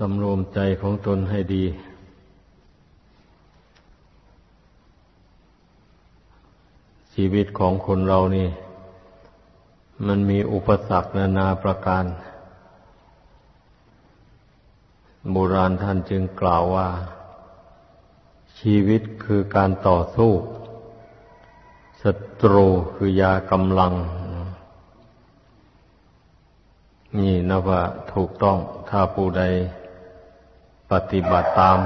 สำรวมใจของตนให้ดี ชีวิตของคนเรานี่ มันมีอุปสรรคนานาประการ โบราณท่านจึงกล่าวว่า ชีวิตคือการต่อสู้ศัตรูคือยากำลังนี่นะว่าถูกต้องถ้าผู้ใด ปฏิบัติตาม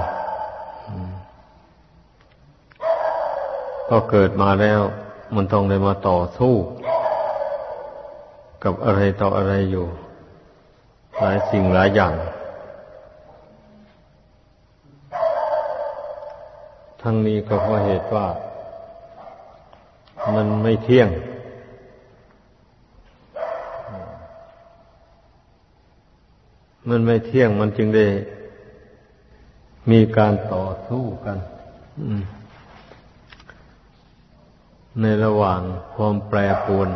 ก็เกิดมาแล้ว มันต้องได้มาต่อสู้ กับอะไรต่ออะไรอยู่ หลายสิ่งหลายอย่าง ทั้งนี้ก็เพราะเหตุว่า มันไม่เที่ยงมันไม่เที่ยงมันจึงได้ มีการต่อสู้กันในระหว่างความแปรปรวน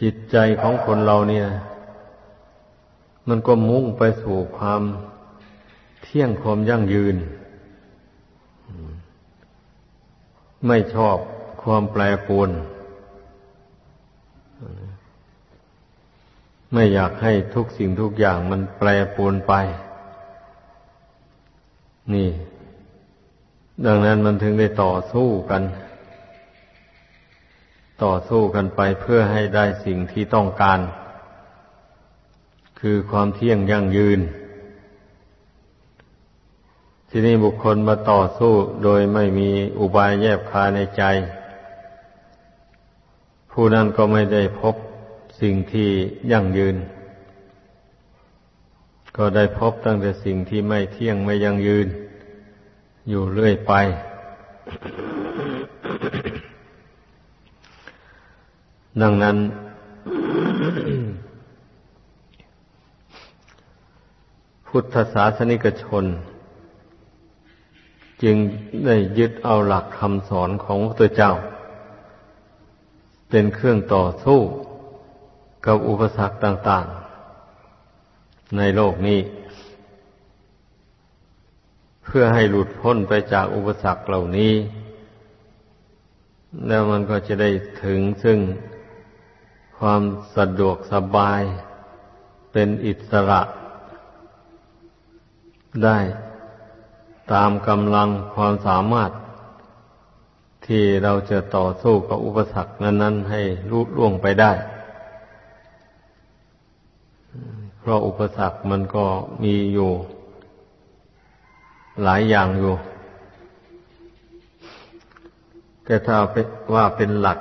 จิตใจของคนเราเนี่ย มันก็มุ่งไปสู่ความเที่ยงความยั่งยืน ไม่ชอบความแปรปรวน ไม่อยากให้ทุกสิ่งทุกอย่างมันแปรปรวนไป นี่ ดังนั้นมันถึงได้ต่อสู้กัน ต่อสู้กันไปเพื่อให้ได้สิ่งที่ต้องการ คือความเที่ยงยั่งยืน ที่นี่บุคคลมาต่อสู้โดยไม่มีอุบายแยบคาในใจ ผู้นั้นก็ไม่ได้พบ สิ่งที่ยั่งยืน ก็ได้พบตั้งแต่สิ่งที่ไม่เที่ยงไม่ยั่งยืน อยู่เรื่อยไป ดังนั้น พุทธศาสนิกชน จึงได้ยึดเอาหลักคำสอนของพระเจ้า เป็นเครื่องต่อสู้ กับอุปสรรคต่าง ๆ ในโลกนี้ เพื่อให้หลุดพ้นไปจากอุปสรรคเหล่านี้ แล้วมันก็จะได้ถึงซึ่งความสะดวกสบายเป็นอิสระได้ตามกำลังความสามารถ ที่เราจะต่อสู้กับอุปสรรคนั้น ๆ ให้ลุล่วงไปได้ ราะอุปสรรคมันก็มีอยู่ หลายอย่างอยู่ แต่ถ้าว่าเป็นหลัก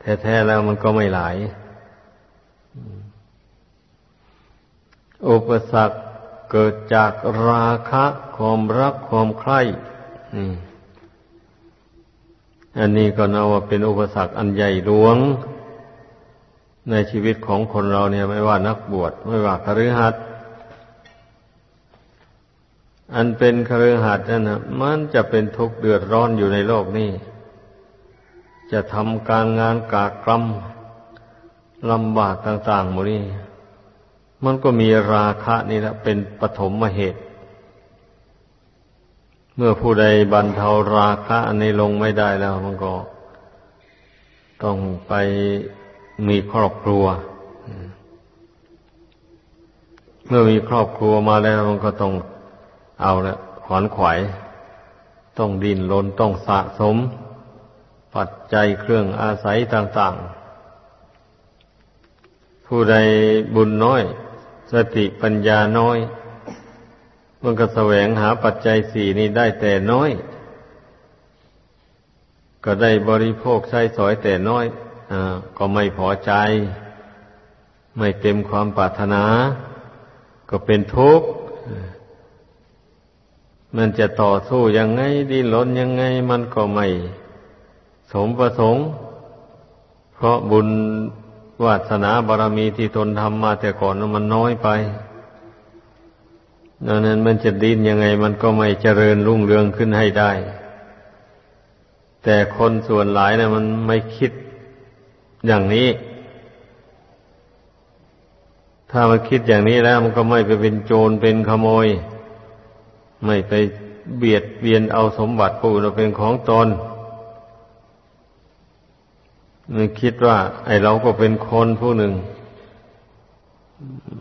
แท้ๆแล้วมันก็ไม่หลาย อุปสรรคเกิดจากราคะความรักความใคร่อันนี้ก็นับว่าเป็นอุปสรรคอันใหญ่หลวง ในชีวิตของคนเราเนี่ยไม่ว่านักบวชไม่ว่าคฤหัสถ์อันเป็นคฤหัสถ์นั่นนะมันจะเป็นทุกข์เดือดร้อนอยู่ในโลกนี้จะทำการงานกากรรมลำบากต่างๆหมดนี้มันก็มีราคะนี่แหละเป็นปฐมเหตุ เมื่อผู้ใดบรรเทาราคะอันนี้ลงไม่ได้แล้ว มันก็ ต้องไป มีครอบครัว เมื่อมีครอบครัวมาแล้วมันก็ต้องเอาละขวนขวายต้องดินลนต้องสะสม ปัจจัยเครื่องอาศัยต่างๆ ผู้ใดบุญน้อย สติปัญญาน้อย มันก็แสวงหาปัจจัยสี่นี้ได้แต่น้อย ก็ได้บริโภคใช้สอยแต่น้อย ก็ไม่พอใจ ไม่เต็มความปรารถนา ก็เป็นทุกข์ มันจะต่อสู้ยังไงดิ้นรนยังไง มันก็ไม่ สมประสงค์ เพราะบุญวาสนาบารมีที่ตนทำมาแต่ก่อนมันน้อยไปดังนั้นมันจะดิ้นยังไง มันก็ไม่เจริญรุ่งเรืองขึ้นให้ได้ แต่คนส่วนหลายนะมันไม่คิด อย่างนี้ ถ้ามันคิดอย่างนี้แล้ว มันก็ไม่ไปเป็นโจรเป็นขโมย ไม่ไปเบียดเบียนเอาสมบัติผู้อื่นเป็นของตนมันคิดว่า ไอเราก็เป็นคนผู้หนึ่ง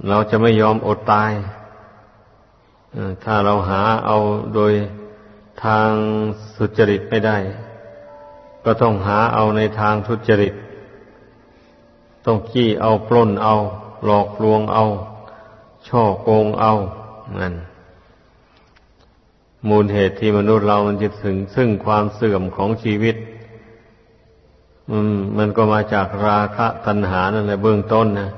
เราจะไม่ยอมอดตายถ้าเราหาเอาโดยทางสุจริตไม่ได้ ก็ต้องหาเอาในทางทุจริต ต้องขี้เอาปล้นเอา หลอกลวงเอา ช่อโกงเอานั่นมูลเหตุที่มนุษย์เรามันจะถึง ซึ่งความเสื่อมของชีวิตมันมันก็มาจากราคะตัณหานั่นแหละเบื้องต้นนะ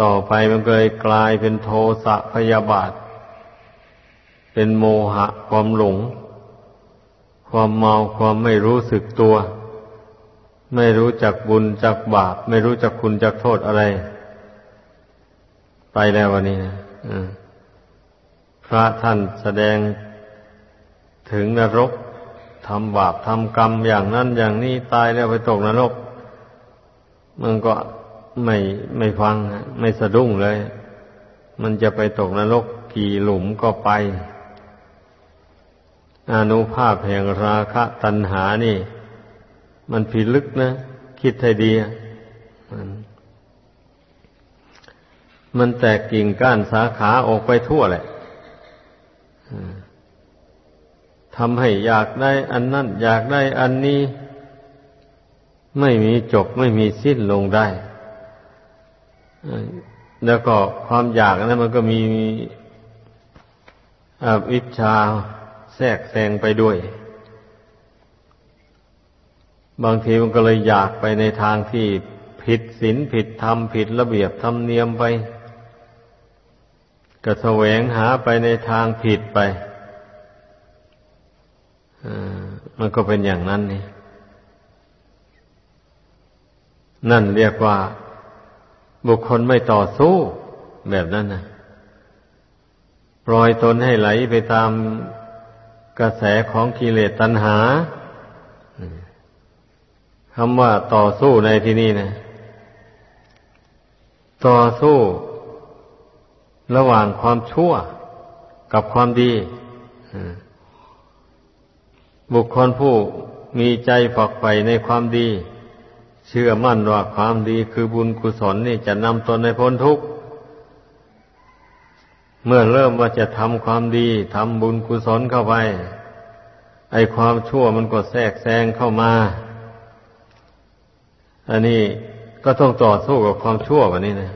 ต่อไปมันก็เลยกลายเป็นโทสะพยาบาท เป็นโมหะความหลง ความเมาความไม่รู้สึกตัว ไม่รู้จักบุญจักบาป ไม่รู้จักคุณจักโทษอะไร ไปแล้ววันนี้นะพระท่านแสดงถึงนรกทำบาปทำกรรมอย่างนั้นอย่างนี้ตายแล้วไปตกนรก มันก็ไม่ไม่ฟังไม่สะดุ้งเลย มันจะไปตกนรกกี่หลุมก็ไป อนุภาพแห่งราคะตัณหานี่ มันพิดลึกนะ คิดให้ดีมันมันแตกกิ่งก้านสาขาออกไปทั่วแหละทำให้อยากได้อันนั้นอยากได้อันนี้ ไม่มีจบไม่มีสิ้นลงได้ แล้วก็ความอยากนั้นมันก็มีอวิชชาแทรกแซงไปด้วย บางทีมันก็เลยอยากไปในทางที่ผิดศีลผิดธรรมผิดระเบียบธรรมเนียมไปก็แสวงหาไปในทางผิดไปมันก็เป็นอย่างนั้นนี่ นั่นเรียกว่า บุคคลไม่ต่อสู้แบบนั้นนะปล่อยตนให้ไหลไปตามกระแสของกิเลสตัณหา คำว่าต่อสู้ในที่นี้นะ ต่อสู้ระหว่างความชั่วกับความดี บุคคลผู้มีใจฝักใฝ่ในความดี เชื่อมั่นว่าความดีคือบุญกุศลนี่จะนำตนในพ้นทุกข์ เมื่อเริ่มว่าจะทำความดีทำบุญกุศลเข้าไป ไอความชั่วมันก็แทรกแซงเข้ามา อันนี้ก็ต้องต่อสู้กับความชั่วแบบนี้นะ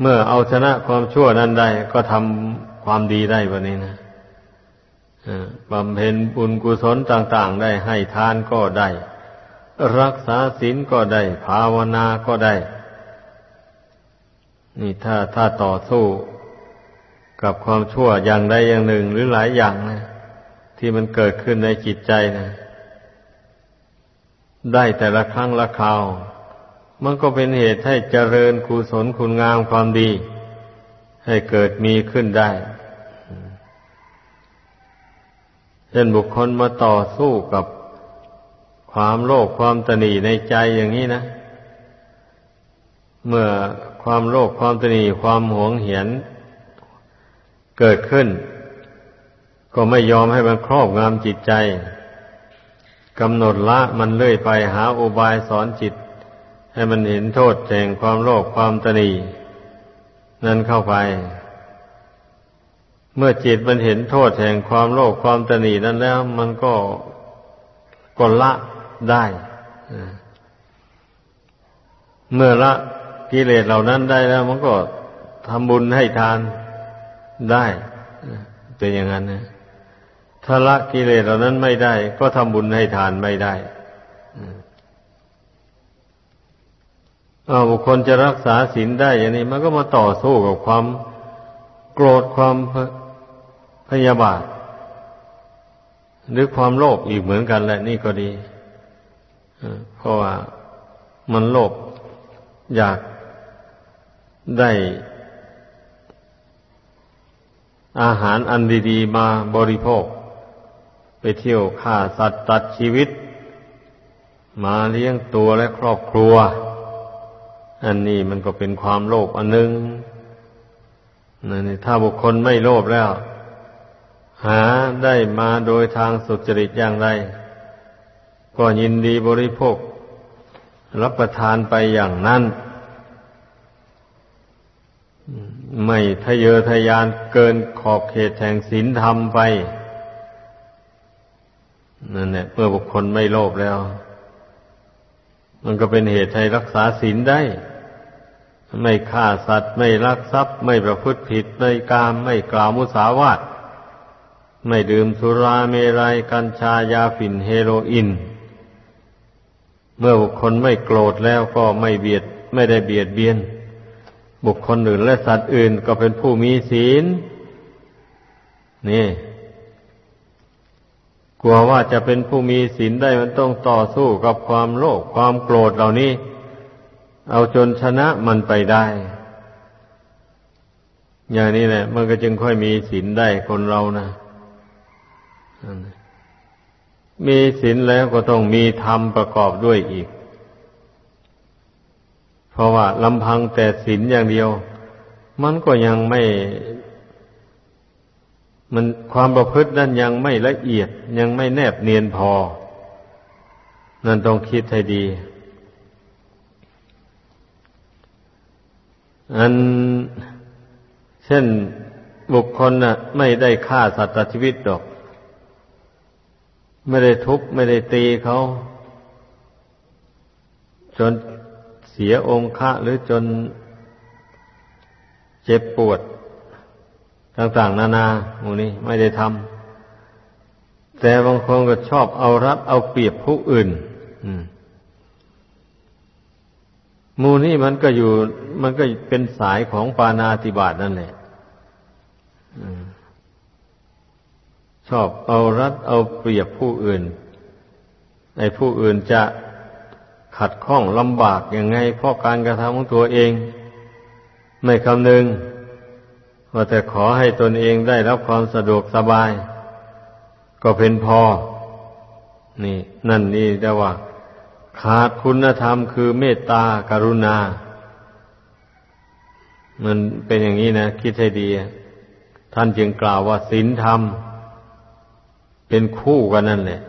เมื่อเอาชนะความชั่วนั้นได้ ก็ทำความดีได้แบบนี้นะบำเพ็ญบุญกุศลต่าง ๆ ได้ให้ทานก็ได้ รักษาศีลก็ได้ ภาวนาก็ได้ นี่ถ้าถ้าต่อสู้กับความชั่วอย่างใดอย่างหนึ่งหรือหลายอย่างนะที่มันเกิดขึ้นในจิตใจนะ ได้แต่ละครั้งละคราว มันก็เป็นเหตุให้เจริญกุศลคุณงามความดี ให้เกิดมีขึ้นได้เช่นบุคคลมาต่อสู้กับความโลภความตนีในใจอย่างนี้นะ เมื่อความโลภความตนีความหวงเหียนเกิดขึ้น ก็ไม่ยอมให้มันครอบงำจิตใจ กำหนดละมันเลื่อยไปหาอุบายสอนจิต ให้มันเห็นโทษแห่งความโลภความตนีนั้นเข้าไป เมื่อจิตมันเห็นโทษแห่งความโลภความตนีนั้นแล้ว มันก็กละได้เมื่อละกิเลสเหล่านั้นได้แล้ว มันก็ทำบุญให้ทานได้เป็นอย่างนั้นนะ ถ้าละกิเลสเหล่านั้นไม่ได้ ก็ทำบุญให้ทานไม่ได้อาบุคคลจะรักษาศีลได้อย่างนี้ มันก็มาต่อสู้กับความโกรธความพยาบาท หรือความโลภอีกเหมือนกันแหละนี่ก็ดีเพราะว่ามันโลภอยากได้อาหารอันดี ๆ มาบริโภค ไปเที่ยวฆ่าสัตว์ตัดชีวิต มาเลี้ยงตัวและครอบครัว อันนี้มันก็เป็นความโลภอันหนึงนั่นถ้าบุคคลไม่โลภแล้ว หาได้มาโดยทางสุจริตอย่างไร ก็ยินดีบริโภค รับประทานไปอย่างนั้น ไม่ทะเยอทะยานเกินขอบเขตแห่งศีลธรรมไป นั่นแหละเมื่อบุคคลไม่โลภแล้ว มันก็เป็นเหตุให้รักษาศีลได้ ไม่ฆ่าสัตว์ ไม่ลักทรัพย์ ไม่ประพฤติผิดในกาม ไม่กล่าวมุสาวาทไม่ดื่มสุราเมรัยกัญชายาฝิ่นเฮโรอีนเมื่อบุคคลไม่โกรธแล้วก็ไม่เบียดไม่ได้เบียดเบียน บุคคลอื่นและสัตว์อื่นก็เป็นผู้มีศีล นี่ กลัวว่าจะเป็นผู้มีศีลได้มันต้องต่อสู้กับความโลภความโกรธเหล่านี้ เอาจนชนะมันไปได้ อย่างนี้แหละ มันก็จึงค่อยมีศีลได้คนเรานะมีศีลแล้วก็ต้องมีธรรมประกอบด้วยอีก เพราะว่าลำพังแต่ศีลอย่างเดียว มันก็ยังไม่ มันความประพฤตินั้นยังไม่ละเอียดยังไม่แนบเนียนพอ นั่นต้องคิดให้ดี อันเช่นบุคคลน่ะ ไม่ได้ฆ่าสัตว์ชีวิตดอก ไม่ได้ทุบไม่ได้ตีเขา จนเสียองค์ะหรือจนเจ็บปวด ต่างๆ นานาหมูนี้ไม่ได้ทำแต่บางคนก็ชอบเอารัดเอาเปรียบผู้อื่นหมูนี่มันก็อยู่ มันก็เป็นสายของปานาติบาตนั่นแหละชอบเอารัดเอาเปรียบผู้อื่นในผู้อื่นจะขัดข้องลำบากยังไง เพราะการกระทำของตัวเอง ไม่คำนึง ว่าแต่ขอให้ตนเองได้รับความสะดวกสบาย ก็เป็นพอ นี่ นั่นนี่แต่ว่า ขาดคุณธรรมคือเมตตากรุณา มันเป็นอย่างนี้นะ คิดให้ดี ท่านจึงกล่าวว่าศีลธรรม เป็นคู่กันนั่นแหละ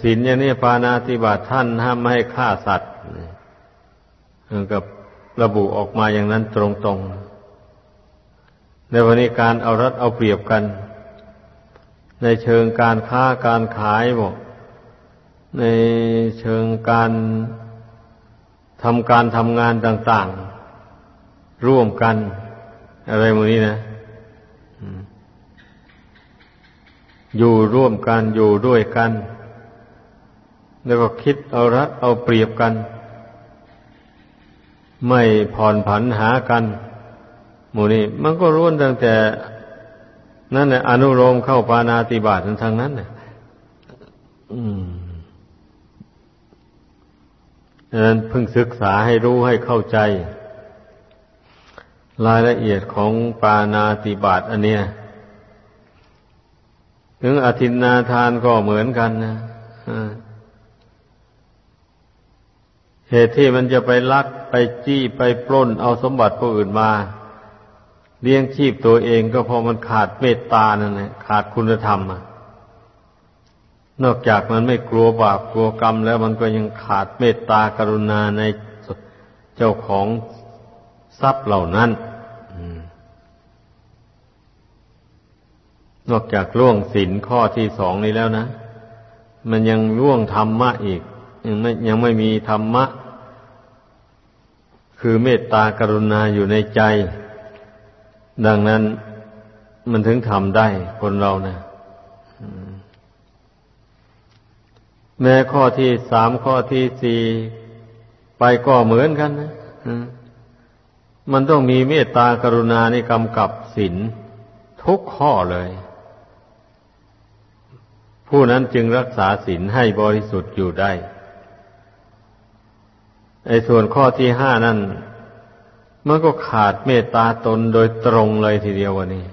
ศีลอย่างนี้ปานาติบาตท่านห้ามไม่ให้ฆ่าสัตว์กับ ระบุออกมาอย่างนั้นตรงๆ ในวันนี้การเอารัดเอาเปรียบกัน ในเชิงการค้าการขายบอกในเชิงการทำการทำงานต่าง ๆ ร่วมกัน อะไรโมนี้นะอยู่ร่วมกันอยู่ด้วยกัน แล้วก็คิดเอารัดเอาเปรียบกัน ไม่ผ่อนผันหากัน หมู่นี้มันก็ร่วนตั้งแต่ นั่นแหละอนุโลมเข้าปานาติบาตทางนั้นน่ะดังนั้นเพิ่งศึกษาให้รู้ให้เข้าใจ รายละเอียดของปานาติบาตอันเนี้ยถึงอธินนาทานก็เหมือนกันนะ เหตุที่มันจะไปลักไปจี้ไปปล้นเอาสมบัติผู้อื่นมา เลี้ยงชีพตัวเองก็เพราะมันขาดเมตตานั่นแหละขาดคุณธรรมนอกจากมันไม่กลัวบาปกลัวกรรมแล้วมันก็ยังขาดเมตตากรุณาในเจ้าของทรัพย์เหล่านั้นนอกจากล่วงศีลข้อที่สองนี้แล้วนะ มันยังล่วงธรรมะอีก ยังไม่ยังไม่มีธรรมะ คือเมตตากรุณาอยู่ในใจ ดังนั้นมันถึงทำได้คนเรานะแม้ข้อที่สามข้อที่สี่ไปก็เหมือนกันนะมันต้องมีเมตตากรุณาในกำกับศีลทุกข้อเลย ผู้นั้นจึงรักษาศีลให้บริสุทธิ์อยู่ได้ ไอ้ส่วนข้อที่ห้านั้นมันก็ขาดเมตตาตนโดยตรงเลยทีเดียววันนี้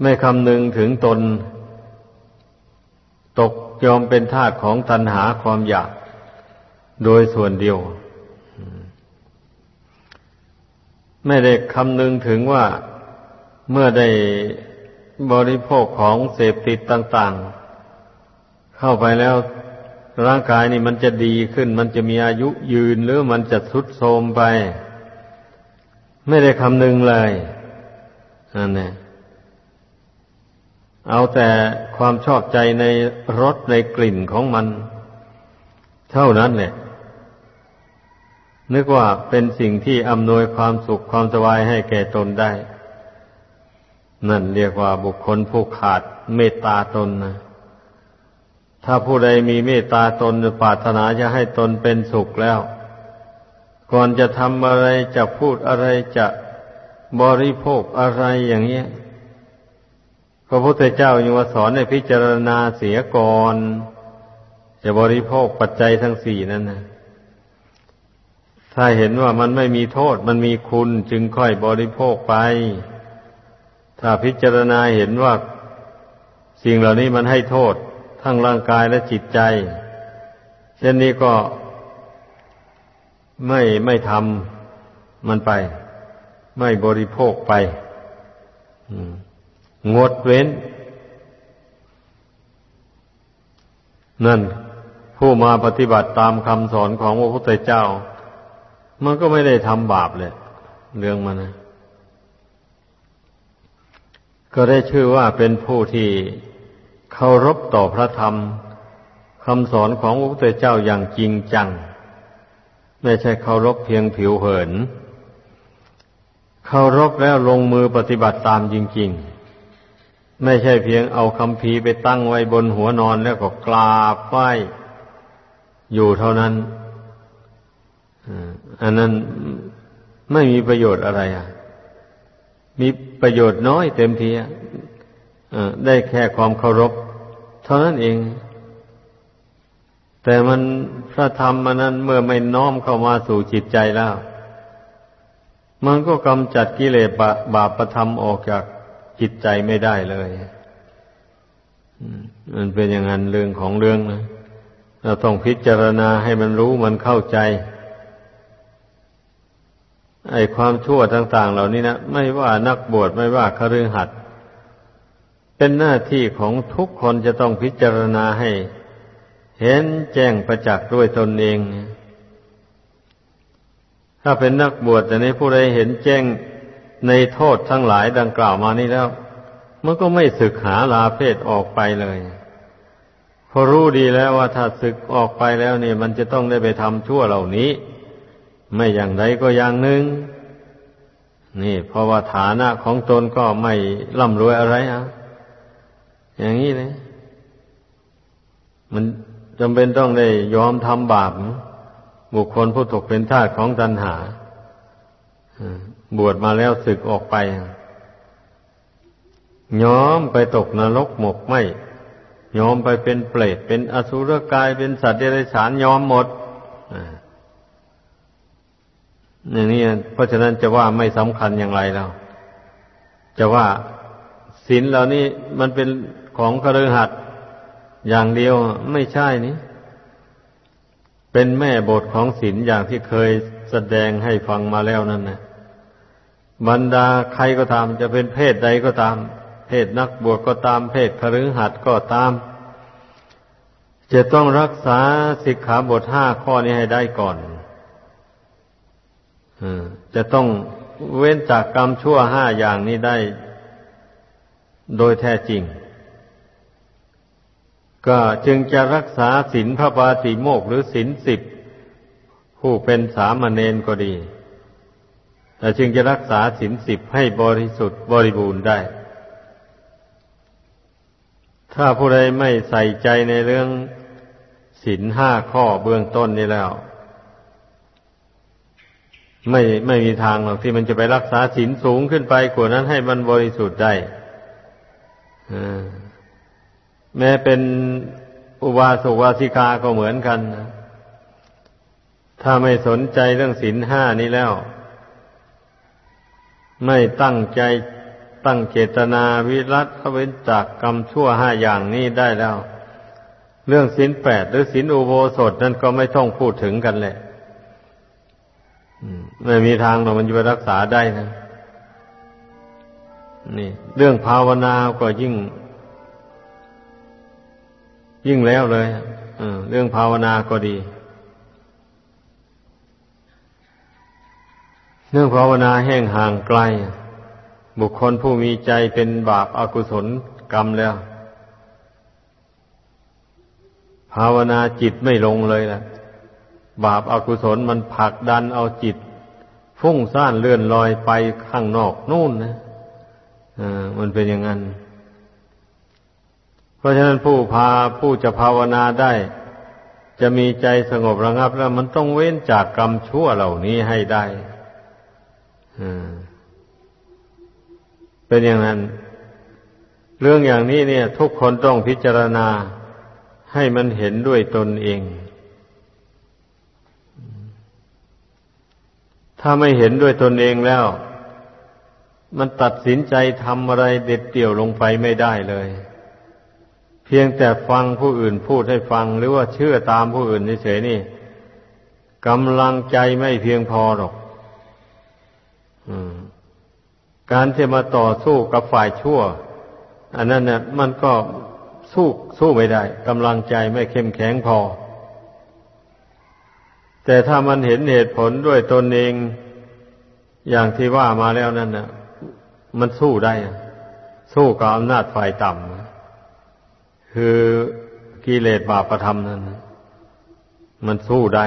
ไม่คำนึงถึงตน ตกยอมเป็นทาสของตัณหาความอยาก โดยส่วนเดียว ไม่ได้คำนึงถึงว่าเมื่อได้บริโภคของเสพติดต่าง ๆ เข้าไปแล้ว ร่างกายนี่มันจะดีขึ้น มันจะมีอายุยืนหรือมันจะทรุดโทรมไป ไม่ได้คำนึงเลยนั่นแหละเอาแต่ความชอบใจในรสในกลิ่นของมัน เท่านั้นแหละนึกว่าเป็นสิ่งที่อำนวยความสุขความสบายให้แก่ตนได้ นั่นเรียกว่าบุคคลผู้ขาดเมตตาตนนะ ถ้าผู้ใดมีเมตตาตนปรารถนาจะให้ตนเป็นสุขแล้ว ก่อนจะทำอะไรจะพูดอะไรจะบริโภคอะไรอย่างเงี้ยพระพุทธเจ้ายังว่าสอนให้พิจารณาเสียก่อน จะบริโภคปัจจัยทั้งสี่นั้นนะถ้าเห็นว่ามันไม่มีโทษมันมีคุณจึงค่อยบริโภคไป ถ้าพิจารณาเห็นว่าสิ่งเหล่านี้มันให้โทษ ทั้งร่างกายและจิตใจ เช่นนี้ก็ไม่ไม่ทำมันไป ไม่บริโภคไปงดเว้น นั่น ผู้มาปฏิบัติตามคำสอนของพระพุทธเจ้า มันก็ไม่ได้ทำบาปเลยเรื่องมันนะก็ได้ชื่อว่าเป็นผู้ที่ เคารพต่อพระธรรมคำสอนของพระพุทธเจ้าอย่างจริงจัง ไม่ใช่เคารพเพียงผิวเผิน เคารพแล้วลงมือปฏิบัติตามจริง ๆ ไม่ใช่เพียงเอาคำพีไปตั้งไว้บนหัวนอนแล้วก็กราบไหว้อยู่เท่านั้นอันนั้นไม่มีประโยชน์อะไรอะ มีประโยชน์น้อยเต็มทีได้แค่ความเคารพ เท่านั้นเอง แต่มันพระธรรมมันนั้นเมื่อไม่น้อมเข้ามาสู่จิตใจแล้ว มันก็กำจัดกิเลสบาปประธรรมออกจากจิตใจไม่ได้เลยมันเป็นอย่างนั้นเรื่องของเรื่องนะเราต้องพิจารณาให้มันรู้มันเข้าใจ ไอ้ความชั่วต่าง ๆ เหล่านี้นะไม่ว่านักบวชไม่ว่าคฤหัสถ์ เป็นหน้าที่ของทุกคนจะต้องพิจารณาให้ เห็นแจ้งประจักษ์ด้วยตนเอง ถ้าเป็นนักบวชแต่ในผู้ใดเห็นแจ้งในโทษทั้งหลายดังกล่าวมานี้แล้ว มันก็ไม่ศึกหาลาเพศออกไปเลยพอรู้ดีแล้วว่าถ้าศึกออกไปแล้วเนี่ยมันจะต้องได้ไปทำชั่วเหล่านี้ ไม่อย่างใดก็อย่างหนึ่งนี่ เพราะว่าฐานะของตนก็ไม่ร่ำรวยอะไรอะ อย่างนี้เลย มันจำเป็นต้องได้ยอมทำบาปบุคคลผู้ตกเป็นทาสของตัณหาบวชมาแล้วศึกออกไปยอมไปตกนรกหมกไหมยอมไปเป็นเปรตเป็นอสุรกายเป็นสัตว์เดรัจฉานยอมหมดอย่างนี้เพราะฉะนั้นจะว่าไม่สำคัญอย่างไรแล้วจะว่าศีลเหล่านี้มันเป็น ของคฤหัสถ์อย่างเดียวไม่ใช่นี้ เป็นแม่บทของศีลอย่างที่เคยแสดงให้ฟังมาแล้วนั่นนะบรรดาใครก็ตาม จะเป็นเพศใดก็ตาม เพศนักบวชก็ตามเพศคฤหัสถ์ก็ตาม จะต้องรักษาสิกขาบทห้าข้อนี้ให้ได้ก่อนจะต้องเว้นจากกรรมชั่วห้าอย่างนี้ได้ โดยแท้จริง ก็จึงจะรักษาศีลพระบาติโมกหรือศีลสิบผู้เป็นสามเณรก็ดีแต่จึงจะรักษาศีลสิบให้บริสุทธิ์บริบูรณ์ได้ ถ้าผู้ใดไม่ใส่ใจในเรื่องศีลห้าข้อเบื้องต้นนี้แล้ว ไม่ไม่มีทางหรอกที่มันจะไปรักษาศีลสูงขึ้นไปกว่านั้นให้มันบริสุทธิ์ได้อ่า แม้เป็นอุบาสกวาสิกาก็เหมือนกันถ้าไม่สนใจเรื่องศีลห้านี้แล้ว ไม่ตั้งใจตั้งเจตนาวิรัตเว้นจากกรรมชั่วห้าอย่างนี้ได้แล้ว เรื่องศีลแปดหรือศีลอุโบสถนั่นก็ไม่ต้องพูดถึงกันแหละไม่มีทางหรอกมันจะไปรักษาได้นะนี่ เรื่องภาวนาก็ยิ่ง ยิ่งแล้วเลยเรื่องภาวนาก็ดี เรื่องภาวนาแห้งห่างไกล บุคคลผู้มีใจเป็นบาปอากุศลกรรมแล้ว ภาวนาจิตไม่ลงเลยล่ะ บาปอากุศลมันผลักดันเอาจิต ฟุ้งซ่านเลื่อนลอยไปข้างนอกนู่นนะอ่ามันเป็นอย่างนั้น เพราะฉะนั้นผู้พาผู้จะภาวนาได้ จะมีใจสงบระงับแล้ว มันต้องเว้นจากกรรมชั่วเหล่านี้ให้ได้เป็นอย่างนั้น เรื่องอย่างนี้เนี่ย ทุกคนต้องพิจารณาให้มันเห็นด้วยตนเอง ถ้าไม่เห็นด้วยตนเองแล้ว มันตัดสินใจทำอะไรเด็ดเดี่ยวลงไปไม่ได้เลย เพียงแต่ฟังผู้อื่นพูดให้ฟัง หรือว่าเชื่อตามผู้อื่นเฉยๆนี่กำลังใจไม่เพียงพอหรอกการที่มาต่อสู้กับฝ่ายชั่ว อันนั้นเนี่ยมันก็สู้สู้ไม่ได้กำลังใจไม่เข้มแข็งพอ แต่ถ้ามันเห็นเหตุผลด้วยตนเองอย่างที่ว่ามาแล้วนั่นน่ะมันสู้ได้ สู้กับอำนาจฝ่ายต่ำ คือกิเลสบาปธรรมนั้นมันสู้ได้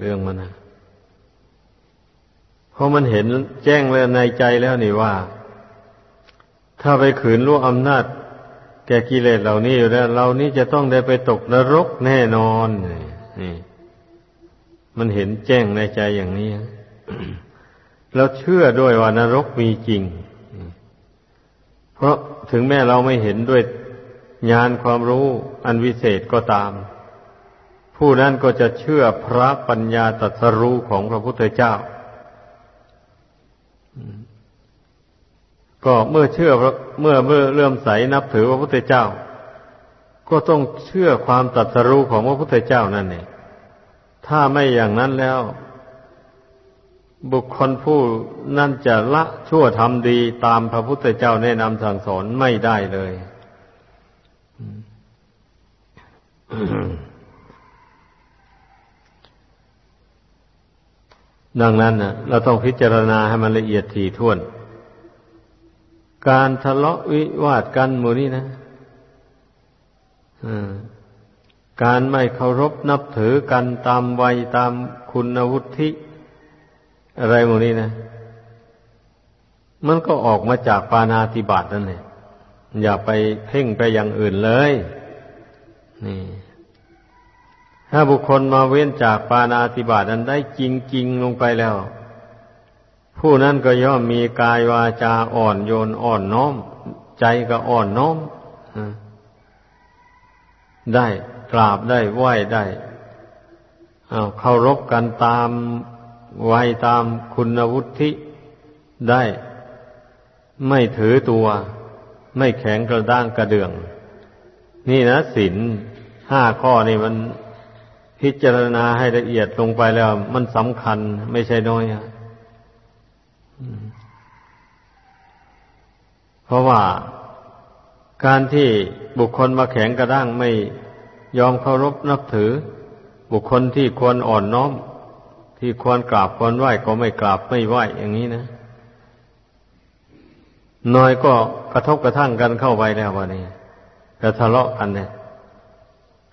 เรื่องมันนะเพราะมันเห็นแจ้งแล้วในใจแล้วนี่ว่า ถ้าไปขืนรู้อำนาจ แก่กิเลสเหล่านี้อยู่แล้วเรานี้จะต้องได้ไปตกนรกแน่นอนนี่มันเห็นแจ้งในใจอย่างนี้แล้วเชื่อด้วยว่านรกมีจริง เพราะถึงแม้เราไม่เห็นด้วย ญาณความรู้อันวิเศษก็ตาม ผู้นั้นก็จะเชื่อพระปัญญาตรัสรู้ของพระพุทธเจ้า ก็เมื่อเชื่อเมื่อเมื่อเลื่อมใสนับถือพระพุทธเจ้า ก็ต้องเชื่อความตรัสรู้ของพระพุทธเจ้านั่นเองถ้าไม่อย่างนั้นแล้ว บุคคลผู้นั่นจะละชั่วทำดีตามพระพุทธเจ้าแนะนำสั่งสอนไม่ได้เลย ดังนั้นนะเราต้องพิจารณาให้มันละเอียดถี่ถ้วน การทะเลาะวิวาทกันหมู่นี้นะการไม่เคารพนับถือกันตามวัยตามคุณวุฒิอะไรหมู่นี้นะ มันก็ออกมาจากปานาติบาตนั่นแหละอย่าไปเพ่งไปอย่างอื่นเลย นี่ ถ้าบุคคลมาเว้นจากปานาติบาตนั้นได้จริงๆลงไปแล้ว ผู้นั้นก็ย่อมมีกายวาจาอ่อนโยนอ่อนน้อม ใจก็อ่อนน้อมได้กราบได้ไหว้ได้เอาเคารพกันตามวัยตามคุณวุฒิได้ ไม่ถือตัว ไม่แข็งกระด้างกระเดือง นี่นะศีลห้าข้อนี่มัน พิจารณาให้ละเอียดลงไปแล้ว มันสำคัญไม่ใช่น้อยเพราะว่าการที่บุคคลมาแข็งกระด้างไม่ยอมเคารพนับถือ บุคคลที่ควรอ่อนน้อม ที่ควรกราบควรไหว้ก็ไม่กราบไม่ไหว้อย่างนี้นะน้อยก็กระทบกระทั่งกันเข้าไปแล้ววันนี้จะทะเลาะกันเนี่ย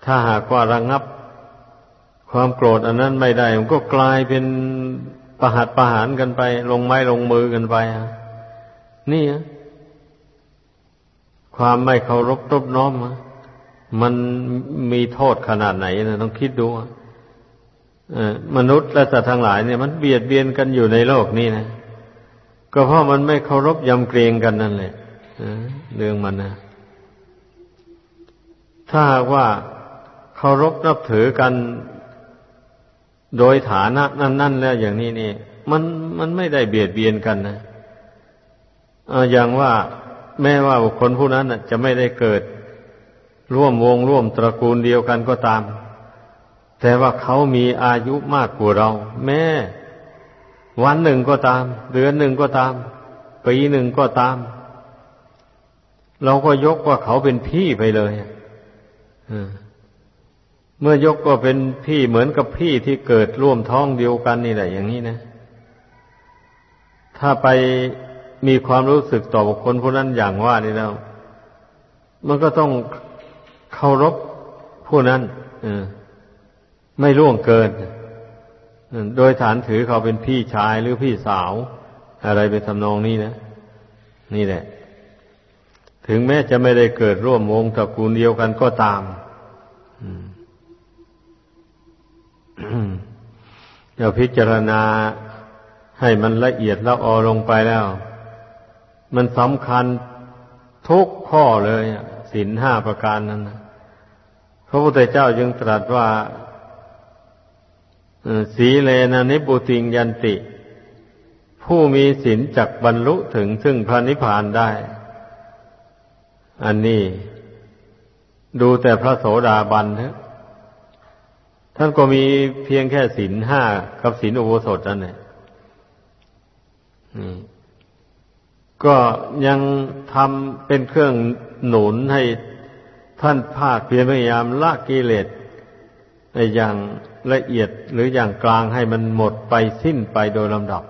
ถ้าหากว่าระงงับ ความโกรธอันนั้นไม่ได้ มันก็กลายเป็นประหัดประหารกันไป ลงไม้ลงมือกันไปนี่ความไม่เคารพตบน้อมมันมีโทษขนาดไหนนะต้องคิดดูมนุษย์และสัตว์ทั้งหลายเนี่ยมันเบียดเบียนกันอยู่ในโลกนี้นะก็เพราะมันไม่เคารพยำเกรงกันนั่นแหละเรื่องมันนะถ้าว่าเคารพนับถือกัน โดยฐานะนั่นๆแล้วอย่างนี้นี่ มันมันไม่ได้เบียดเบียนกันนะอย่างว่าแม้ว่าบุคคลผู้นั้นจะไม่ได้เกิด ร่วมวงร่วมตระกูลเดียวกันก็ตาม แต่ว่าเขามีอายุมากกว่าเรา แม้วันหนึ่งก็ตาม เดือนหนึ่งก็ตาม ปีหนึ่งก็ตาม เราก็ยกว่าเขาเป็นพี่ไปเลย เมื่อยกก็เป็นพี่เหมือนกับพี่ที่เกิดร่วมท้องเดียวกันนี่แหละอย่างนี้นะ ถ้าไปมีความรู้สึกต่อบุคคลผู้นั้นอย่างว่านี่แล้ว มันก็ต้องเคารพผู้นั้นไม่ล่วงเกิน โดยฐานถือเขาเป็นพี่ชายหรือพี่สาว อะไรเป็นทำนองนี้นะ นี่แหละ ถึงแม้จะไม่ได้เกิดร่วมวงตระกูลเดียวกันก็ตาม เราพิจารณาให้มันละเอียดละออลงไปแล้ว มันสำคัญทุกข้อเลยศีลห้าประการนั้นพระพุทธเจ้าจึงตรัสว่าสีเลนะนิปุติงยันติ ผู้มีศีลจักบรรลุถึงซึ่งพระนิพพานได้ อันนี้ ดูแต่พระโสดาบันเถอะ ท่านก็มีเพียงแค่ศีลห้ากับศีลอุโบสถนั่นแหละก็ยังทำเป็นเครื่องหนุนให้ท่านภาคเพียรพยายามละกิเลสในอย่างละเอียดหรืออย่างกลางให้มันหมดไปสิ้นไปโดยลำดับ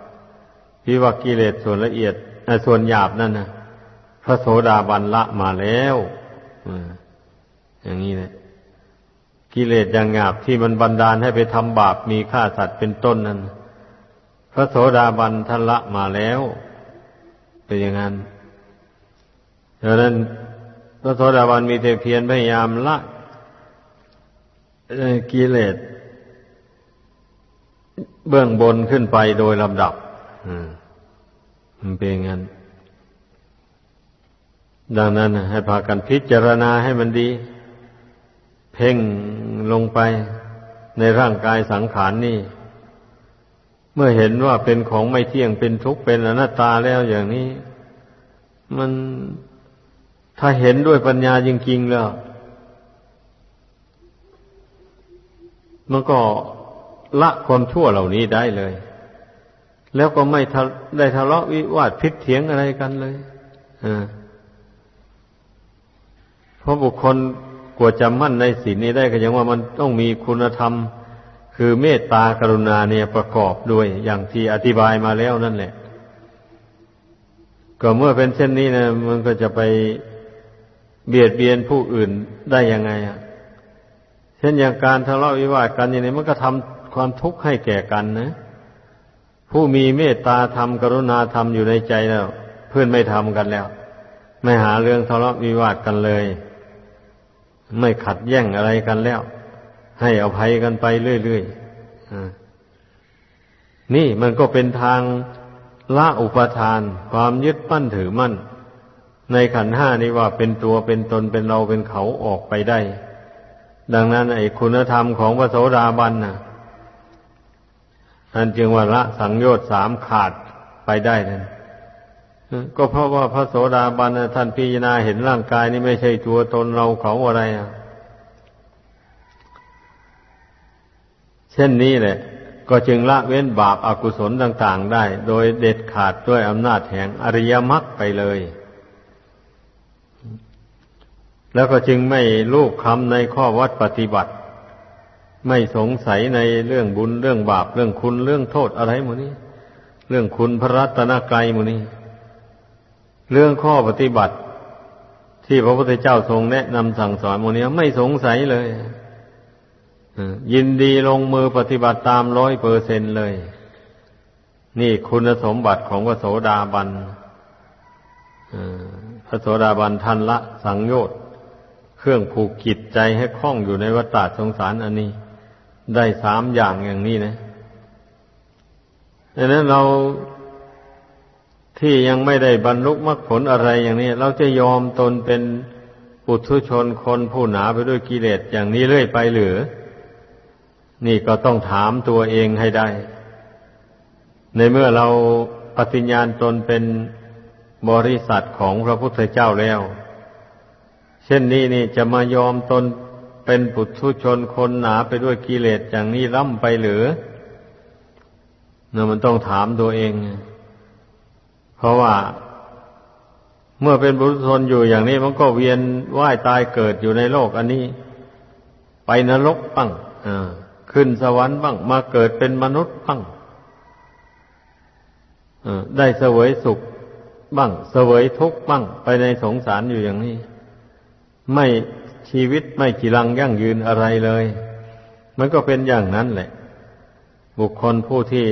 ที่ว่ากิเลสส่วนละเอียดส่วนหยาบนั่นนะพระโสดาบันละมาแล้วอย่างนี้เลย กิเลสอย่างหยาบที่มันบันดาลให้ไปทำบาปมีฆ่าสัตว์เป็นต้นนั้น พระโสดาบันทละมาแล้ว เป็นอย่างนั้นดังนั้นพระโสดาบันมีแต่เพียรพยายามละกิเลสเบื้องบนขึ้นไปโดยลำดับมันเป็นอย่างนั้น ดังนั้นให้พากันพิจารณาให้มันดี พ่งลงไปในร่างกายสังขารนนี่ เมื่อเห็นว่าเป็นของไม่เที่ยงเป็นทุกข์เป็นอนัตตาแล้วอย่างนี้ มันถ้าเห็นด้วยปัญญาจริงๆแล้ว มันก็ละความชั่วเหล่านี้ได้เลย แล้วก็ไม่ได้ทะเลาะวิวาทพิษเถียงอะไรกันเลยเพราะบุคคล กว่าจะมั่นในศีลนี้ได้ก็ยังว่ามันต้องมีคุณธรรม คือเมตตากรุณาเนี่ยประกอบด้วยอย่างที่อธิบายมาแล้วนั่นแหละ ก็เมื่อเป็นเช่นนี้นะมันก็จะไปเบียดเบียนผู้อื่นได้ยังไงอะ เช่นอย่างการทะเลาะวิวาทกันอย่างนี้มันก็ทำความทุกข์ให้แก่กันนะ ผู้มีเมตตาธรรมกรุณาธรรมอยู่ในใจแล้ว เพื่อนไม่ทำกันแล้ว ไม่หาเรื่องทะเลาะวิวาทกันเลย ไม่ขัดแย้งอะไรกันแล้ว ให้อภัยกันไปเรื่อยๆนี่มันก็เป็นทางละอุปทาน ความยึดมั่นถือมั่น ในขันห้านี้ว่าเป็นตัวเป็นตนเป็นเราเป็นเขาออกไปได้ ดังนั้นไอ้คุณธรรมของพระโสดาบันนะนั่นจึงว่าละสังโยชน์สามขาดไปได้นั่น ก็เพราะว่าพระโสดาบันท่านพิจารณาเห็นร่างกายนี้ไม่ใช่ตัวตนเราเขาอะไรอะเช่นนี้แหละ ก็จึงละเว้นบาปอากุศลต่าง ๆ ได้ โดยเด็ดขาดด้วยอำนาจแห่งอริยมรรคไปเลย แล้วก็จึงไม่ลูกคำในข้อวัดปฏิบัติ ไม่สงสัยในเรื่องบุญเรื่องบาป เรื่องคุณเรื่องโทษอะไรหมดนี้ เรื่องคุณพระรัตนกรัยหมดนี้ เรื่องข้อปฏิบัติ ที่พระพุทธเจ้าทรงแนะนำสั่งสอนหมดนี้ไม่สงสัยเลยยินดีลงมือปฏิบัติตามร้อยเปอร์เซนเลย นี่คุณสมบัติของพระโสดาบันพระโสดาบันทันละสังโยชน์เครื่องผูกจิตใจให้คล่องอยู่ในวัฏสงสารอันนี้ ได้สามอย่างอย่างนี้นะดังนั้นเรา ที่ยังไม่ได้บรรลุมรรคผลอะไรอย่างนี้ เราจะยอมตนเป็นปุถุชนคนผู้หนาไปด้วยกิเลสอย่างนี้เรื่อยไปหรือ นี่ก็ต้องถามตัวเองให้ได้ ในเมื่อเราปฏิญญาณตนเป็นบริษัทของพระพุทธเจ้าแล้ว เช่นนี้นี่จะมายอมตนเป็นปุถุชนคนหนาไปด้วยกิเลสอย่างนี้ร่ำไปหรือเนี่ยมันต้องถามตัวเอง เพราะว่าเมื่อเป็นบุรุษชนอยู่อย่างนี้ มันก็เวียนว่ายตายเกิดอยู่ในโลก อันนี้ ไปนรกบ้างขึ้นสวรรค์บ้าง มาเกิดเป็นมนุษย์บ้างได้เสวยสุขบ้าง เสวยทุกข์บ้าง ไปในสงสารอยู่อย่างนี้ ไม่ชีวิตไม่กีรังยั่งยืนอะไรเลย มันก็เป็นอย่างนั้นแหละ บุคคลผู้ที่